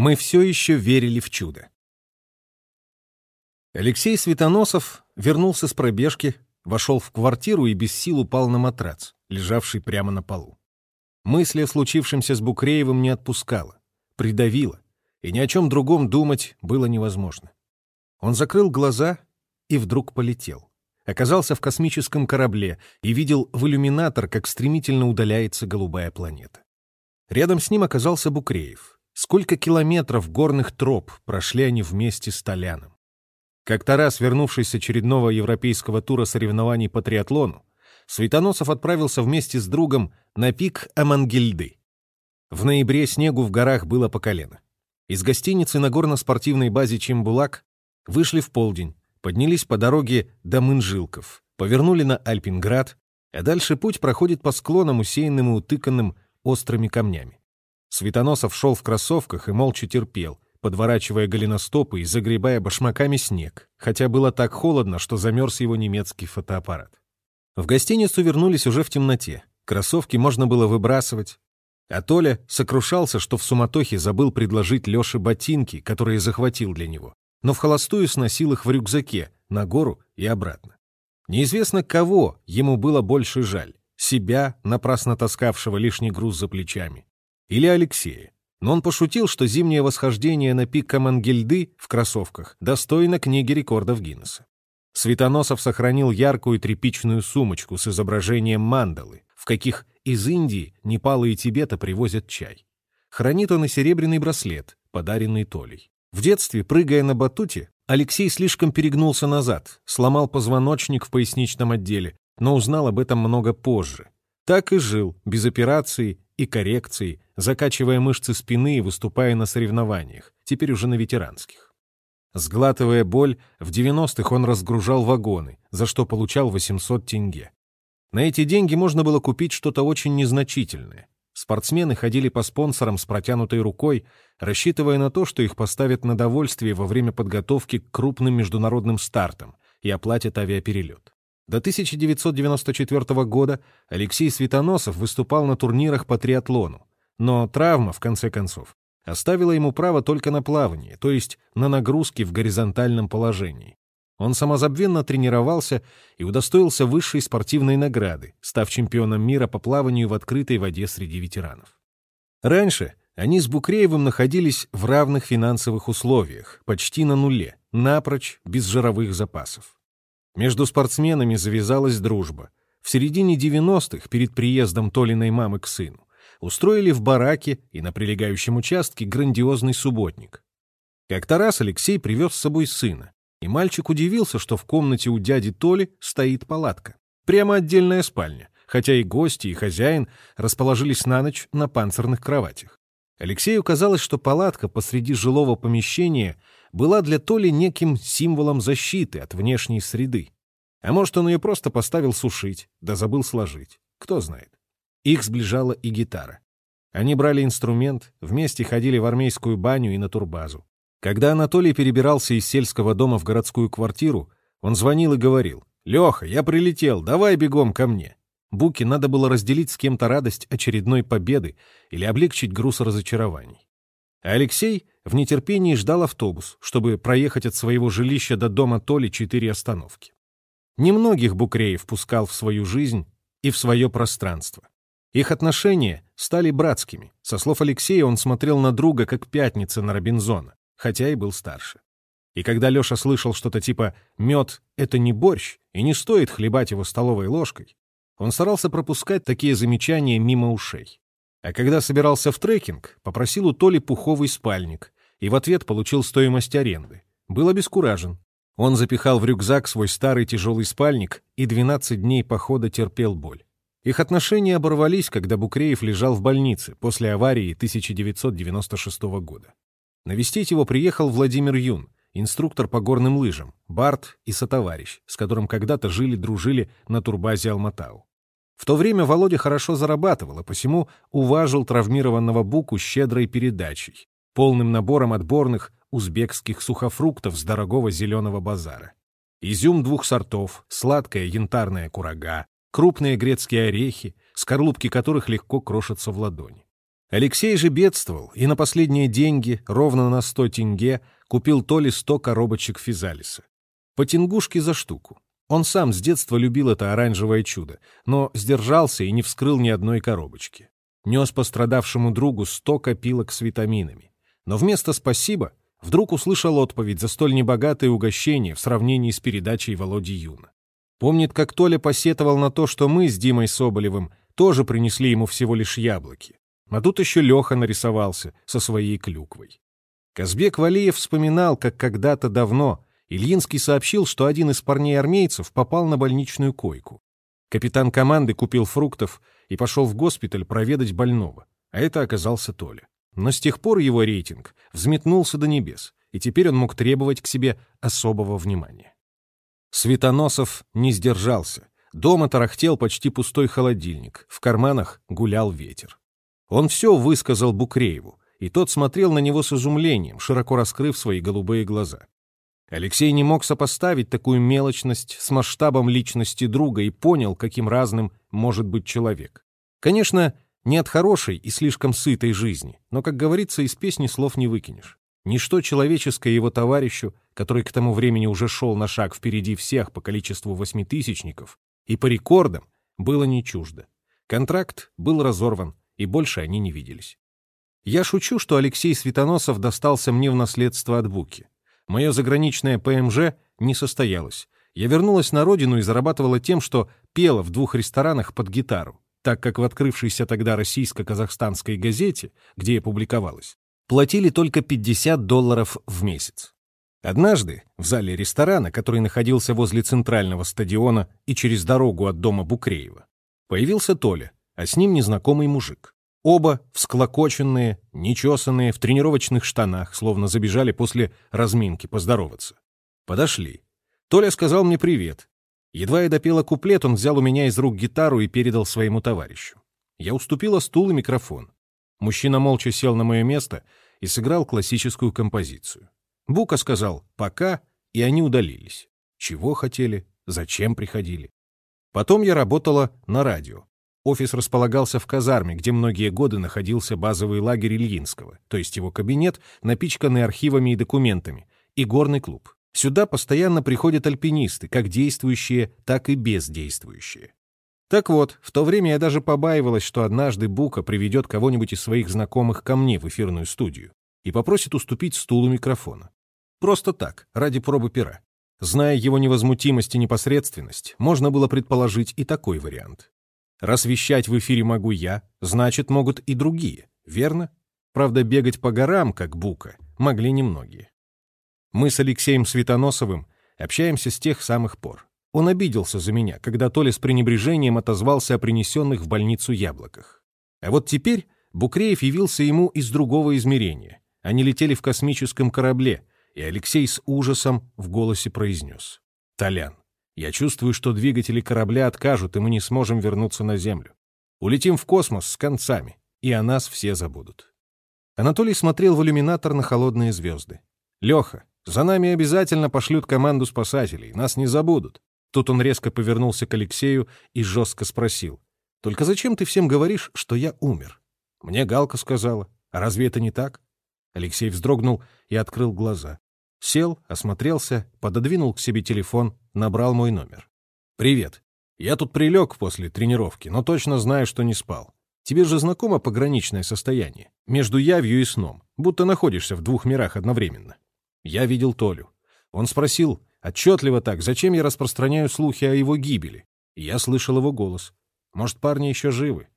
Мы все еще верили в чудо. Алексей Светоносов вернулся с пробежки, вошел в квартиру и без сил упал на матрац, лежавший прямо на полу. Мысли о случившемся с Букреевым не отпускала, придавила, и ни о чем другом думать было невозможно. Он закрыл глаза и вдруг полетел. Оказался в космическом корабле и видел в иллюминатор, как стремительно удаляется голубая планета. Рядом с ним оказался Букреев. Сколько километров горных троп прошли они вместе с Толяном. Как-то раз, вернувшись с очередного европейского тура соревнований по триатлону, Светоносов отправился вместе с другом на пик Амангельды. В ноябре снегу в горах было по колено. Из гостиницы на горно-спортивной базе Чембулак вышли в полдень, поднялись по дороге до Мынжилков, повернули на Альпинград, а дальше путь проходит по склонам, усеянным и утыканным острыми камнями. Светоносов шел в кроссовках и молча терпел, подворачивая голеностопы и загребая башмаками снег, хотя было так холодно, что замерз его немецкий фотоаппарат. В гостиницу вернулись уже в темноте. Кроссовки можно было выбрасывать. А Толя сокрушался, что в суматохе забыл предложить Леше ботинки, которые захватил для него но в холостую сносил их в рюкзаке, на гору и обратно. Неизвестно кого ему было больше жаль, себя, напрасно таскавшего лишний груз за плечами, или Алексея. Но он пошутил, что зимнее восхождение на пик Камангельды в кроссовках достойно книги рекордов Гиннесса. Светоносов сохранил яркую тряпичную сумочку с изображением мандалы, в каких из Индии, Непала и Тибета привозят чай. Хранит он и серебряный браслет, подаренный Толей. В детстве, прыгая на батуте, Алексей слишком перегнулся назад, сломал позвоночник в поясничном отделе, но узнал об этом много позже. Так и жил, без операции и коррекции, закачивая мышцы спины и выступая на соревнованиях, теперь уже на ветеранских. Сглатывая боль, в 90-х он разгружал вагоны, за что получал 800 тенге. На эти деньги можно было купить что-то очень незначительное. Спортсмены ходили по спонсорам с протянутой рукой, рассчитывая на то, что их поставят на довольствие во время подготовки к крупным международным стартам и оплатят авиаперелет. До 1994 года Алексей Светоносов выступал на турнирах по триатлону, но травма, в конце концов, оставила ему право только на плавание, то есть на нагрузки в горизонтальном положении. Он самозабвенно тренировался и удостоился высшей спортивной награды, став чемпионом мира по плаванию в открытой воде среди ветеранов. Раньше они с Букреевым находились в равных финансовых условиях, почти на нуле, напрочь, без жировых запасов. Между спортсменами завязалась дружба. В середине 90-х, перед приездом Толиной мамы к сыну, устроили в бараке и на прилегающем участке грандиозный субботник. Как-то раз Алексей привез с собой сына, и мальчик удивился, что в комнате у дяди Толи стоит палатка. Прямо отдельная спальня, хотя и гости, и хозяин расположились на ночь на панцирных кроватях. Алексею казалось, что палатка посреди жилого помещения была для Толи неким символом защиты от внешней среды. А может, он ее просто поставил сушить, да забыл сложить. Кто знает. Их сближала и гитара. Они брали инструмент, вместе ходили в армейскую баню и на турбазу. Когда Анатолий перебирался из сельского дома в городскую квартиру, он звонил и говорил, «Леха, я прилетел, давай бегом ко мне». Буке надо было разделить с кем-то радость очередной победы или облегчить груз разочарований. А Алексей в нетерпении ждал автобус, чтобы проехать от своего жилища до дома Толи четыре остановки. Немногих Букреев пускал в свою жизнь и в свое пространство. Их отношения стали братскими. Со слов Алексея он смотрел на друга, как пятница на Робинзона хотя и был старше. И когда Леша слышал что-то типа «мед — это не борщ, и не стоит хлебать его столовой ложкой», он старался пропускать такие замечания мимо ушей. А когда собирался в трекинг, попросил у Толи пуховый спальник и в ответ получил стоимость аренды. Был обескуражен. Он запихал в рюкзак свой старый тяжелый спальник и 12 дней похода терпел боль. Их отношения оборвались, когда Букреев лежал в больнице после аварии 1996 года. Навестить его приехал Владимир Юн, инструктор по горным лыжам, Барт и сотоварищ, с которым когда-то жили-дружили на турбазе Алматау. В то время Володя хорошо зарабатывал, а посему уважил травмированного Буку щедрой передачей, полным набором отборных узбекских сухофруктов с дорогого зеленого базара. Изюм двух сортов, сладкая янтарная курага, крупные грецкие орехи, скорлупки которых легко крошатся в ладони. Алексей же бедствовал и на последние деньги, ровно на 100 тенге, купил то ли 100 коробочек физалиса. По тенгушке за штуку. Он сам с детства любил это оранжевое чудо, но сдержался и не вскрыл ни одной коробочки. Нес пострадавшему другу 100 копилок с витаминами. Но вместо «спасибо» вдруг услышал отповедь за столь небогатое угощение в сравнении с передачей Володи Юна. Помнит, как Толя посетовал на то, что мы с Димой Соболевым тоже принесли ему всего лишь яблоки. А тут еще Леха нарисовался со своей клюквой. Казбек Валиев вспоминал, как когда-то давно Ильинский сообщил, что один из парней-армейцев попал на больничную койку. Капитан команды купил фруктов и пошел в госпиталь проведать больного, а это оказался Толя. Но с тех пор его рейтинг взметнулся до небес, и теперь он мог требовать к себе особого внимания. Светоносов не сдержался. Дома тарахтел почти пустой холодильник, в карманах гулял ветер. Он все высказал Букрееву, и тот смотрел на него с изумлением, широко раскрыв свои голубые глаза. Алексей не мог сопоставить такую мелочность с масштабом личности друга и понял, каким разным может быть человек. Конечно, не от хорошей и слишком сытой жизни, но, как говорится, из песни слов не выкинешь. Ничто человеческое его товарищу, который к тому времени уже шел на шаг впереди всех по количеству восьмитысячников и по рекордам, было не чуждо. Контракт был разорван, и больше они не виделись. Я шучу, что Алексей Светоносов достался мне в наследство от Буки. Мое заграничное ПМЖ не состоялось. Я вернулась на родину и зарабатывала тем, что пела в двух ресторанах под гитару, так как в открывшейся тогда российско-казахстанской газете, где я публиковалась, платили только 50 долларов в месяц. Однажды в зале ресторана, который находился возле центрального стадиона и через дорогу от дома Букреева, появился Толя, а с ним незнакомый мужик. Оба всклокоченные, нечесанные, в тренировочных штанах, словно забежали после разминки поздороваться. Подошли. Толя сказал мне привет. Едва я допела куплет, он взял у меня из рук гитару и передал своему товарищу. Я уступила стул и микрофон. Мужчина молча сел на мое место и сыграл классическую композицию. Бука сказал «пока», и они удалились. Чего хотели, зачем приходили. Потом я работала на радио. Офис располагался в казарме, где многие годы находился базовый лагерь Ильинского, то есть его кабинет, напичканный архивами и документами, и горный клуб. Сюда постоянно приходят альпинисты, как действующие, так и бездействующие. Так вот, в то время я даже побаивалась, что однажды Бука приведет кого-нибудь из своих знакомых ко мне в эфирную студию и попросит уступить стул у микрофона. Просто так, ради пробы пера. Зная его невозмутимость и непосредственность, можно было предположить и такой вариант. Раз вещать в эфире могу я, значит, могут и другие, верно? Правда, бегать по горам, как бука, могли немногие. Мы с Алексеем Светоносовым общаемся с тех самых пор. Он обиделся за меня, когда Толя с пренебрежением отозвался о принесенных в больницу яблоках. А вот теперь Букреев явился ему из другого измерения. Они летели в космическом корабле, и Алексей с ужасом в голосе произнес. «Толян, я чувствую, что двигатели корабля откажут, и мы не сможем вернуться на Землю. Улетим в космос с концами, и о нас все забудут. Анатолий смотрел в иллюминатор на холодные звезды. «Леха, за нами обязательно пошлют команду спасателей, нас не забудут». Тут он резко повернулся к Алексею и жестко спросил. «Только зачем ты всем говоришь, что я умер?» «Мне Галка сказала. А разве это не так?» Алексей вздрогнул и открыл глаза. Сел, осмотрелся, пододвинул к себе телефон, набрал мой номер. «Привет. Я тут прилег после тренировки, но точно знаю, что не спал. Тебе же знакомо пограничное состояние? Между явью и сном, будто находишься в двух мирах одновременно». Я видел Толю. Он спросил, отчетливо так, зачем я распространяю слухи о его гибели. И я слышал его голос. «Может, парни еще живы?»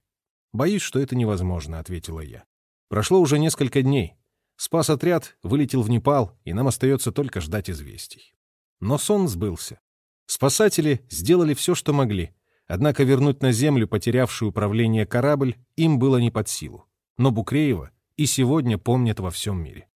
«Боюсь, что это невозможно», — ответила я. Прошло уже несколько дней. Спас отряд, вылетел в Непал, и нам остается только ждать известий. Но сон сбылся. Спасатели сделали все, что могли, однако вернуть на землю потерявший управление корабль им было не под силу. Но Букреева и сегодня помнят во всем мире.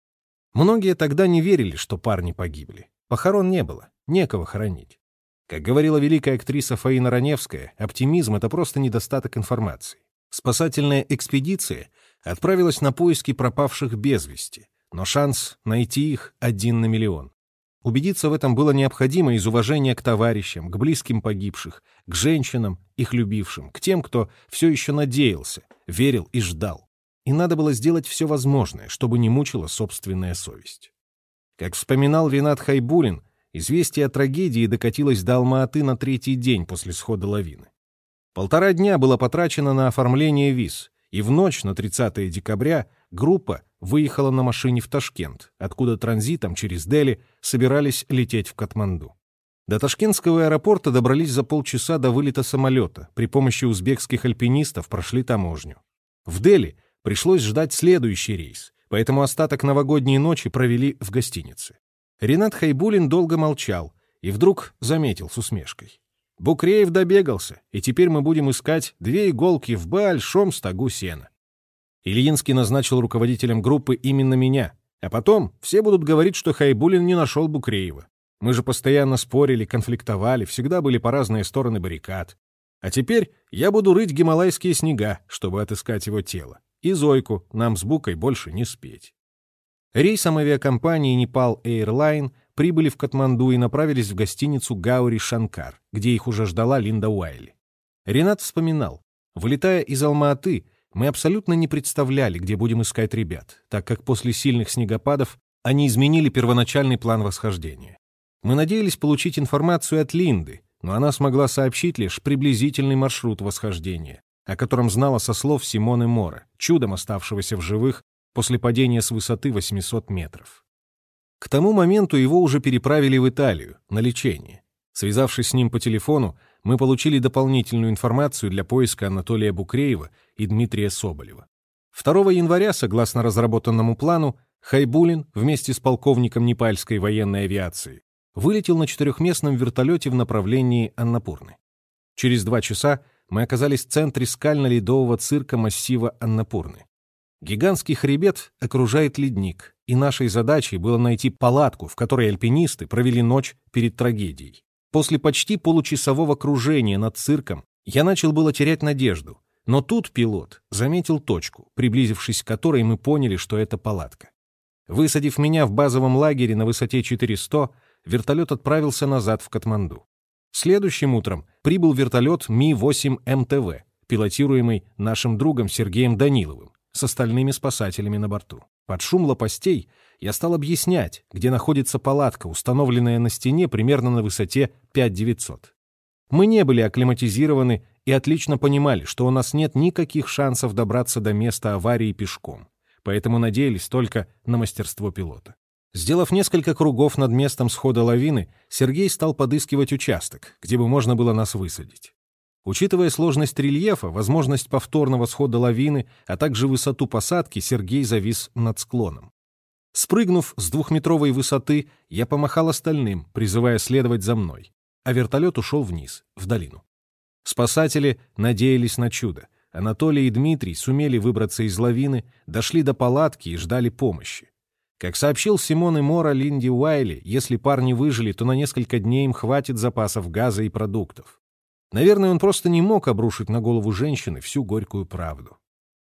Многие тогда не верили, что парни погибли. Похорон не было, некого хоронить. Как говорила великая актриса Фаина Раневская, оптимизм — это просто недостаток информации. Спасательная экспедиция отправилась на поиски пропавших без вести, но шанс найти их один на миллион. Убедиться в этом было необходимо из уважения к товарищам, к близким погибших, к женщинам, их любившим, к тем, кто все еще надеялся, верил и ждал. И надо было сделать все возможное, чтобы не мучила собственная совесть. Как вспоминал Ренат Хайбулин, известие о трагедии докатилось до Алма-Аты на третий день после схода лавины. Полтора дня было потрачено на оформление виз, и в ночь на 30 декабря группа выехала на машине в Ташкент, откуда транзитом через Дели собирались лететь в Катманду. До Ташкентского аэропорта добрались за полчаса до вылета самолета, при помощи узбекских альпинистов прошли таможню. В Дели пришлось ждать следующий рейс, поэтому остаток новогодней ночи провели в гостинице. Ренат Хайбулин долго молчал и вдруг заметил с усмешкой. Букреев добегался, и теперь мы будем искать две иголки в большом стогу сена. Ильинский назначил руководителем группы именно меня, а потом все будут говорить, что Хайбулин не нашел Букреева. Мы же постоянно спорили, конфликтовали, всегда были по разные стороны баррикад. А теперь я буду рыть гималайские снега, чтобы отыскать его тело. И Зойку нам с Букой больше не спеть. Рейсом авиакомпании Непал Airline прибыли в Катманду и направились в гостиницу Гаури Шанкар, где их уже ждала Линда Уайли. Ренат вспоминал, вылетая из Алма-Аты, мы абсолютно не представляли, где будем искать ребят, так как после сильных снегопадов они изменили первоначальный план восхождения. Мы надеялись получить информацию от Линды, но она смогла сообщить лишь приблизительный маршрут восхождения, о котором знала со слов Симоны Мора, чудом оставшегося в живых после падения с высоты 800 метров. К тому моменту его уже переправили в Италию на лечение. Связавшись с ним по телефону, мы получили дополнительную информацию для поиска Анатолия Букреева и Дмитрия Соболева. 2 января, согласно разработанному плану, Хайбулин вместе с полковником Непальской военной авиации вылетел на четырехместном вертолете в направлении Аннапурны. Через два часа мы оказались в центре скально-ледового цирка массива Аннапурны. Гигантский хребет окружает ледник, и нашей задачей было найти палатку, в которой альпинисты провели ночь перед трагедией. После почти получасового кружения над цирком я начал было терять надежду, но тут пилот заметил точку, приблизившись к которой мы поняли, что это палатка. Высадив меня в базовом лагере на высоте 400, вертолет отправился назад в Катманду. Следующим утром прибыл вертолет Ми-8 МТВ, пилотируемый нашим другом Сергеем Даниловым с остальными спасателями на борту. Под шум лопастей я стал объяснять, где находится палатка, установленная на стене примерно на высоте 5900. Мы не были акклиматизированы и отлично понимали, что у нас нет никаких шансов добраться до места аварии пешком, поэтому надеялись только на мастерство пилота. Сделав несколько кругов над местом схода лавины, Сергей стал подыскивать участок, где бы можно было нас высадить. Учитывая сложность рельефа, возможность повторного схода лавины, а также высоту посадки, Сергей завис над склоном. Спрыгнув с двухметровой высоты, я помахал остальным, призывая следовать за мной, а вертолет ушел вниз, в долину. Спасатели надеялись на чудо. Анатолий и Дмитрий сумели выбраться из лавины, дошли до палатки и ждали помощи. Как сообщил Симон и Мора Линди Уайли, если парни выжили, то на несколько дней им хватит запасов газа и продуктов. Наверное, он просто не мог обрушить на голову женщины всю горькую правду.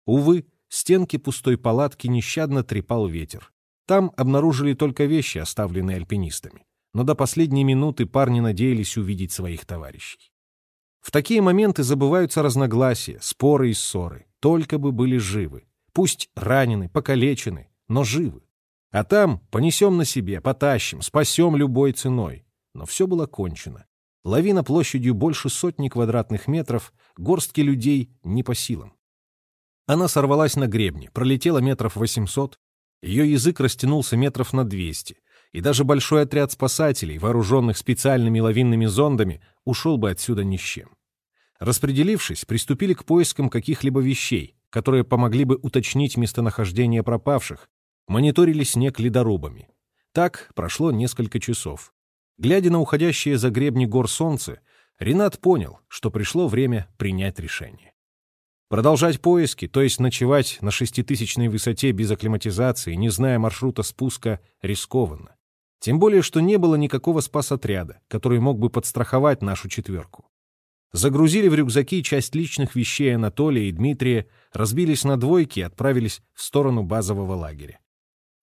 Увы, стенки пустой палатки нещадно трепал ветер. Там обнаружили только вещи, оставленные альпинистами. Но до последней минуты парни надеялись увидеть своих товарищей. В такие моменты забываются разногласия, споры и ссоры. Только бы были живы. Пусть ранены, покалечены, но живы. А там понесем на себе, потащим, спасем любой ценой. Но все было кончено. Лавина площадью больше сотни квадратных метров, горстки людей не по силам. Она сорвалась на гребне, пролетела метров 800, ее язык растянулся метров на 200, и даже большой отряд спасателей, вооруженных специальными лавинными зондами, ушел бы отсюда ни с чем. Распределившись, приступили к поискам каких-либо вещей, которые помогли бы уточнить местонахождение пропавших, мониторили снег ледорубами. Так прошло несколько часов. Глядя на уходящее за гребни гор солнце, Ренат понял, что пришло время принять решение. Продолжать поиски, то есть ночевать на шеститысячной высоте без акклиматизации, не зная маршрута спуска, рискованно. Тем более, что не было никакого спасотряда, который мог бы подстраховать нашу четверку. Загрузили в рюкзаки часть личных вещей Анатолия и Дмитрия, разбились на двойки и отправились в сторону базового лагеря.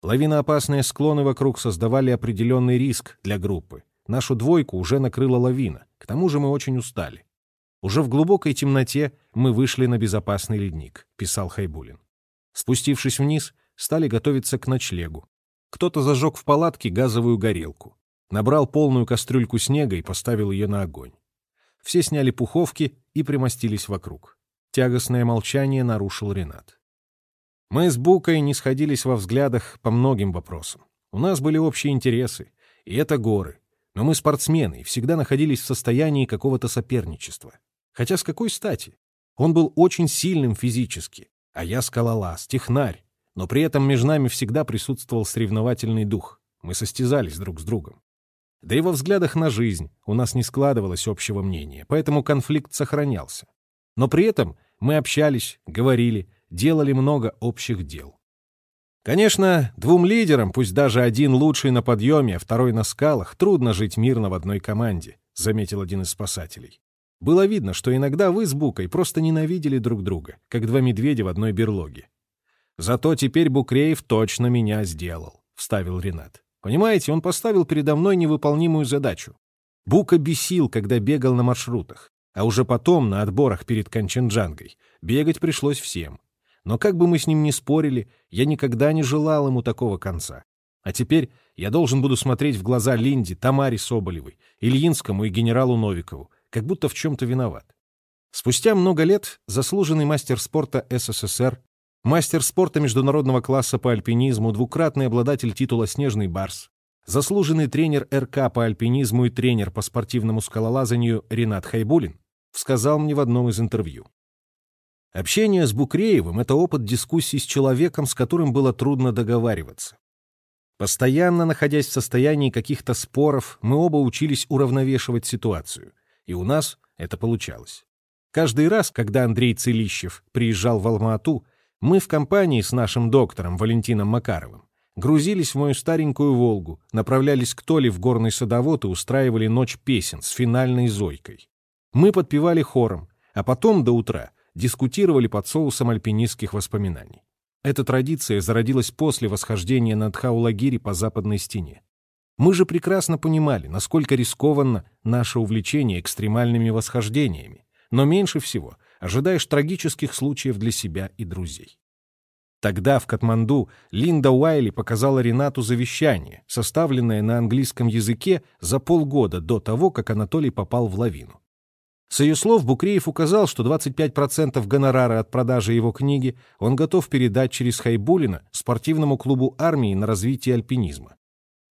Лавиноопасные склоны вокруг создавали определенный риск для группы. Нашу двойку уже накрыла лавина, к тому же мы очень устали. Уже в глубокой темноте мы вышли на безопасный ледник, писал Хайбулин. Спустившись вниз, стали готовиться к ночлегу. Кто-то зажег в палатке газовую горелку, набрал полную кастрюльку снега и поставил ее на огонь. Все сняли пуховки и примостились вокруг. Тягостное молчание нарушил Ренат. Мы с Букой не сходились во взглядах по многим вопросам. У нас были общие интересы, и это горы. Но мы спортсмены и всегда находились в состоянии какого-то соперничества. Хотя с какой стати? Он был очень сильным физически, а я скалолаз, технарь. Но при этом между нами всегда присутствовал соревновательный дух. Мы состязались друг с другом. Да и во взглядах на жизнь у нас не складывалось общего мнения, поэтому конфликт сохранялся. Но при этом мы общались, говорили, делали много общих дел. Конечно, двум лидерам, пусть даже один лучший на подъеме, второй на скалах, трудно жить мирно в одной команде, заметил один из спасателей. Было видно, что иногда вы с Букой просто ненавидели друг друга, как два медведя в одной берлоге. Зато теперь Букреев точно меня сделал, вставил Ренат. Понимаете, он поставил передо мной невыполнимую задачу. Бука бесил, когда бегал на маршрутах, а уже потом, на отборах перед Канченджангой, бегать пришлось всем. Но как бы мы с ним ни спорили, я никогда не желал ему такого конца. А теперь я должен буду смотреть в глаза Линде, Тамаре Соболевой, Ильинскому и генералу Новикову, как будто в чем-то виноват. Спустя много лет заслуженный мастер спорта СССР Мастер спорта международного класса по альпинизму, двукратный обладатель титула «Снежный барс», заслуженный тренер РК по альпинизму и тренер по спортивному скалолазанию Ренат Хайбулин сказал мне в одном из интервью. Общение с Букреевым — это опыт дискуссий с человеком, с которым было трудно договариваться. Постоянно находясь в состоянии каких-то споров, мы оба учились уравновешивать ситуацию, и у нас это получалось. Каждый раз, когда Андрей Целищев приезжал в Алма-Ату, мы в компании с нашим доктором Валентином Макаровым грузились в мою старенькую «Волгу», направлялись к Толе в горный садовод и устраивали ночь песен с финальной зойкой. Мы подпевали хором, а потом до утра дискутировали под соусом альпинистских воспоминаний. Эта традиция зародилась после восхождения над Хаулагири по западной стене. Мы же прекрасно понимали, насколько рискованно наше увлечение экстремальными восхождениями, но меньше всего ожидаешь трагических случаев для себя и друзей. Тогда в Катманду Линда Уайли показала Ренату завещание, составленное на английском языке за полгода до того, как Анатолий попал в лавину. С ее слов Букреев указал, что 25% гонорара от продажи его книги он готов передать через Хайбулина спортивному клубу армии на развитие альпинизма.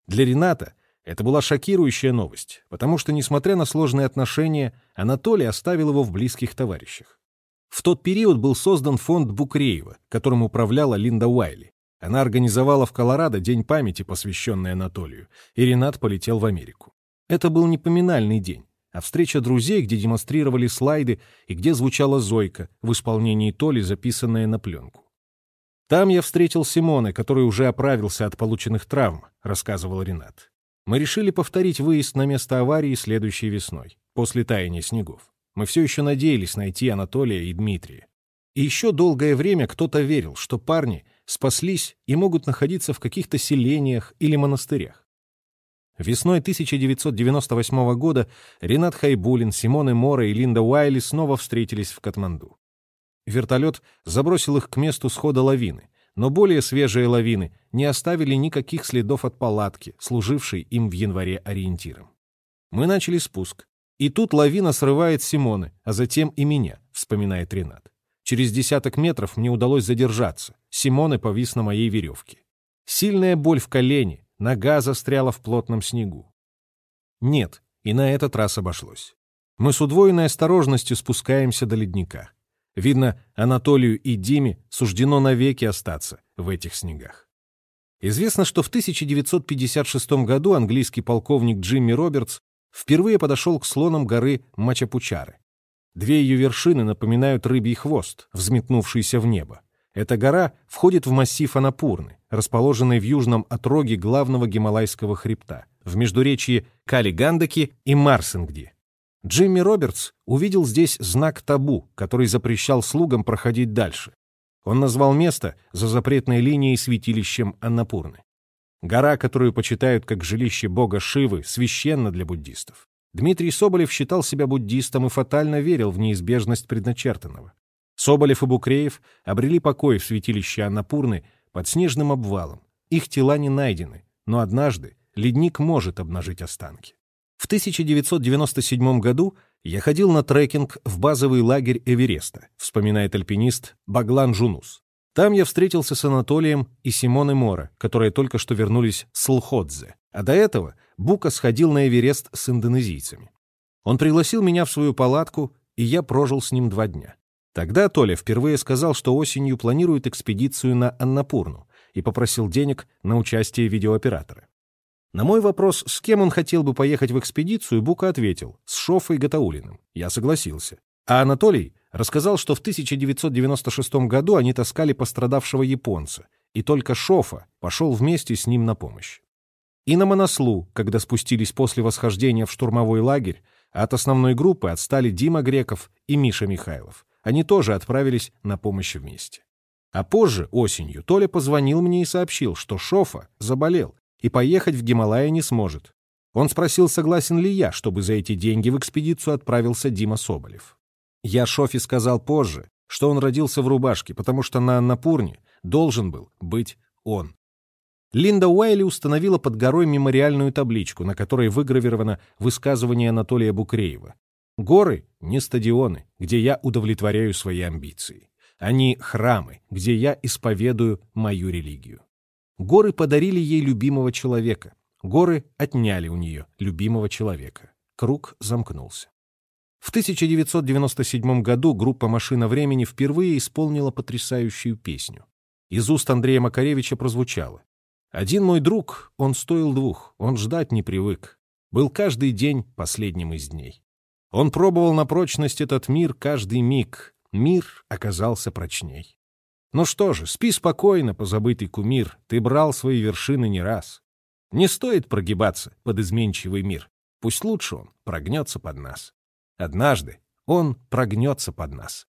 Для Рената это была шокирующая новость, потому что, несмотря на сложные отношения, Анатолий оставил его в близких товарищах. В тот период был создан фонд Букреева, которым управляла Линда Уайли. Она организовала в Колорадо День памяти, посвященный Анатолию, и Ренат полетел в Америку. Это был не поминальный день, а встреча друзей, где демонстрировали слайды и где звучала «Зойка» в исполнении Толи, записанная на пленку. «Там я встретил Симоне, который уже оправился от полученных травм», — рассказывал Ренат. «Мы решили повторить выезд на место аварии следующей весной, после таяния снегов. Мы все еще надеялись найти Анатолия и Дмитрия. И еще долгое время кто-то верил, что парни спаслись и могут находиться в каких-то селениях или монастырях. Весной 1998 года Ренат Хайбулин, Симоне Мора и Линда Уайли снова встретились в Катманду. Вертолет забросил их к месту схода лавины, но более свежие лавины не оставили никаких следов от палатки, служившей им в январе ориентиром. Мы начали спуск, и тут лавина срывает Симоны, а затем и меня, вспоминает Ренат. Через десяток метров мне удалось задержаться. Симоны повис на моей веревке. Сильная боль в колене, нога застряла в плотном снегу. Нет, и на этот раз обошлось. Мы с удвоенной осторожностью спускаемся до ледника. Видно, Анатолию и Диме суждено навеки остаться в этих снегах. Известно, что в 1956 году английский полковник Джимми Робертс впервые подошел к слонам горы Мачапучары. Две ее вершины напоминают рыбий хвост, взметнувшийся в небо. Эта гора входит в массив Анапурны, расположенный в южном отроге главного гималайского хребта, в междуречии Кали-Гандаки и Марсингди. Джимми Робертс увидел здесь знак табу, который запрещал слугам проходить дальше. Он назвал место за запретной линией святилищем Аннапурны. Гора, которую почитают как жилище бога Шивы, священна для буддистов. Дмитрий Соболев считал себя буддистом и фатально верил в неизбежность предначертанного. Соболев и Букреев обрели покой в святилище Аннапурны под снежным обвалом. Их тела не найдены, но однажды ледник может обнажить останки. В 1997 году я ходил на трекинг в базовый лагерь Эвереста, вспоминает альпинист Баглан Жунус. Там я встретился с Анатолием и Симоной Мора, которые только что вернулись с Лходзе. А до этого Бука сходил на Эверест с индонезийцами. Он пригласил меня в свою палатку, и я прожил с ним два дня. Тогда Толя впервые сказал, что осенью планирует экспедицию на Аннапурну и попросил денег на участие видеооператора. На мой вопрос, с кем он хотел бы поехать в экспедицию, Бука ответил, с Шофой Гатаулиным. Я согласился. А Анатолий рассказал, что в 1996 году они таскали пострадавшего японца, и только Шофа пошел вместе с ним на помощь. И на Монослу, когда спустились после восхождения в штурмовой лагерь, от основной группы отстали Дима Греков и Миша Михайлов. Они тоже отправились на помощь вместе. А позже, осенью, Толя позвонил мне и сообщил, что Шофа заболел и поехать в Гималайи не сможет. Он спросил, согласен ли я, чтобы за эти деньги в экспедицию отправился Дима Соболев. Я Шофе сказал позже, что он родился в рубашке, потому что на Аннапурне должен был быть он. Линда Уайли установила под горой мемориальную табличку, на которой выгравировано высказывание Анатолия Букреева. «Горы — не стадионы, где я удовлетворяю свои амбиции. Они — храмы, где я исповедую мою религию». Горы подарили ей любимого человека. Горы отняли у нее любимого человека. Круг замкнулся. В 1997 году группа «Машина времени» впервые исполнила потрясающую песню. Из уст Андрея Макаревича прозвучало. «Один мой друг, он стоил двух, он ждать не привык. Был каждый день последним из дней. Он пробовал на прочность этот мир каждый миг. Мир оказался прочней. Ну что же, спи спокойно, позабытый кумир, ты брал свои вершины не раз. Не стоит прогибаться под изменчивый мир. Пусть лучше он прогнется под нас. Однажды он прогнется под нас.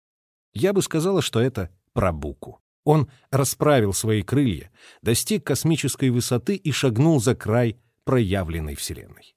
Я бы сказала, что это про Буку. Он расправил свои крылья, достиг космической высоты и шагнул за край проявленной Вселенной.